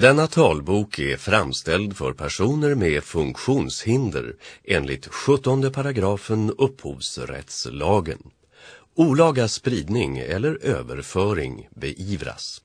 Denna talbok är framställd för personer med funktionshinder enligt 17 paragrafen upphovsrättslagen. Olaga spridning eller överföring beivras.